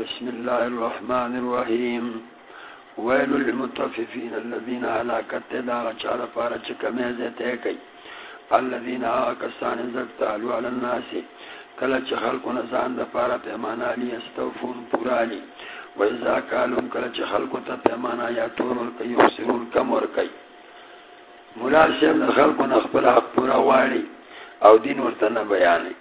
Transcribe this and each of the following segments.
بسم الله الرحمن الرحيم. ويل للمطففين الذين هلاكت دا چار پارا چکمه زیته کوي الذين كسان زكتالوا على الناس. کله چې خلکو نه ځان د پاره پیمانه علی استوفون پورالي و اذا قالوا کله چې خلکو ته پیمانه یا تور کوي او سرور کم ور کوي مولا شیخ خلکو نه خپل حق پورا واړي او دین ورته نه بیانې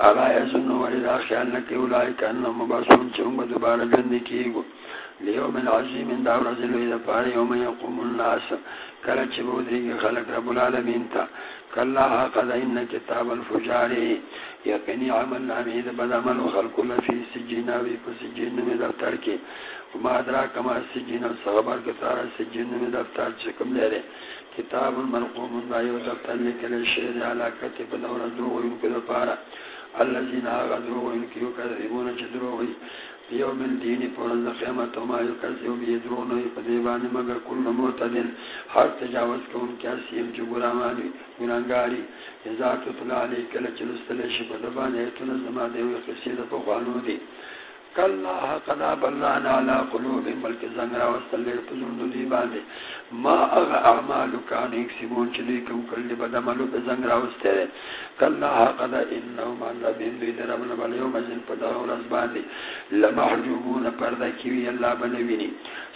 اغا یزن ولی دا خیال نکی اولائی کاننا مباسون چونگا دوبارہ جندی کیگو لیو من عظیم دا ورزلوی دا پاری یوم یقوم الناس. کلا چی بودری خلق رب العالمین تا. کلا حقا دا ان کتاب الفجاری یقینی عمل نامی دا بد عمل خلق لفی سجینا وی پا سجین نمی دفتر کی وما ادرا کما سجین سجینا صغبر کتارا سجین نمی دفتر چکم لیرے کتاب المرقوم دا یو دفتر لکل شیر علاکتی پا دورا دروغ یونکو دا پارا الذين غدروا ينكروا كذبون جدروا یوم الدین فرز قيامت وما یکذب يدرون يقذبان مگر کل معتد ہر تجاوز كون كاسيم جبرا مالي گناهگاري اذا تطلع عليك لچلستلش بدبان ايتنا زما ديو قصيد فقانو دی۔ کلا قدا بلان علی قلوب بلکہ زنگرا وصلی پزرد دی باندے. ما اغا اعمالو کان ایک اکسیمون چلی کم کلی بدمالو پہ زنگرا وسترے کلا قدا انہو من ربین بید ربن بلیو مزن پدا ورز باندے. لمحجوبون پردہ کیوی اللہ بنوینی.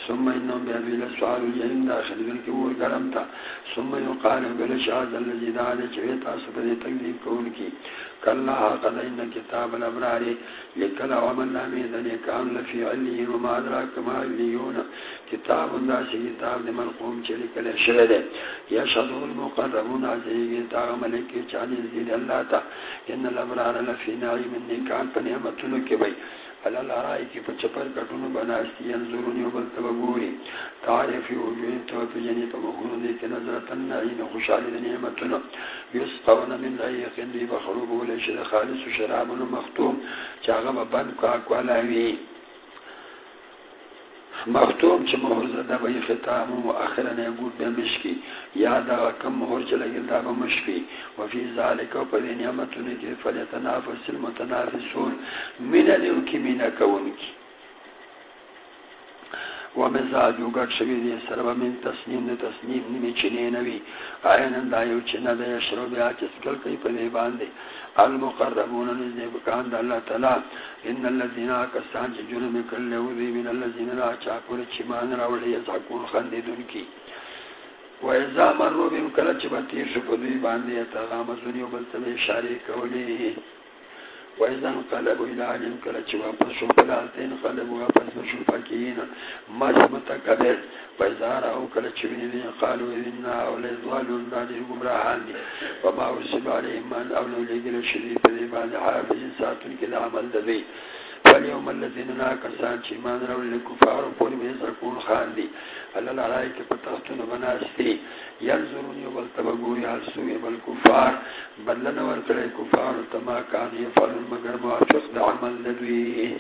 ثم انہم بیدوی لسوالو جہن داخل بلکی ور گرم تا. ثم یقالو بلشاز اللذی دانے چویتا سپدے تقدیب کون کی. کلا قدا ان کتاب الابراری لکلا ومن نامی دنی کان لفی علیین وما ادراک ما علیون کتاب دا سی کتاب دی ملقوم چلی کلی شوید یشهدو المقربون عزیگی تاغ ملکی چانی زید اللہ تا ان الابرار لفی نعیم نکان پنیمتنو کی بی علال آرائی کی پا چپر کٹونو بناستی انظرونی و بلتب گوری تعریفی و جوین تو پجنی یعنی پا مخونو دیتی نظرتن نعین خوشحالی دی نعمتنو یسقون من رئیقین دی بخروبو لیشد خالص و شرابن مختوم۔ چاگا بند کاکوالاوی وی مختوم چې مهر زده به ختام او اخر نه ګوت به مشکی، یا دا کم مهر چې لګل دا به مشکی. او فی ذلک او په نعمتونو کې فلیتنافس المتنافسون. من اليوم کې مینا کوونکی و مزاجو گٹ شوی دی سرب من تسنیم دی تسنیم نمی چنی نوی. آئینن دایو چنہ دی اشرو بیا چسکل کئی پدی باندی المقربون نزدی بکان دا اللہ تلا ان اللذین آکستان چی جرم کل دی من اللذین لا چاکور چیمان راوڑی یزحکون خندیدون کی. و ازا من رو بیم کلچ بطیر شپدوی باندی اتغامزونی و بلتبی شاری کولی. وإذا انقلبوا إلى علم كلا شوا فشوا بلالتين انقلبوا فشوا فكيين ما متكبر وإذا رأوا كلا شوين قالوا إنا أولي ضالون داني قمراحان وما أرسل عليهم من أولو لقل الشريف ذي بعد حافظ ساتن كلا عمل دبي فاليوم الذين ناكسان شمان رو للكفار وقولوا يزرقون خان دي ألا العلائك فتختون بناستي ينظرون يبال تبقوري هل سوء بالكفار بل لنا ورقل الكفار تما كان يفعل المقر موافق دعمل لدويه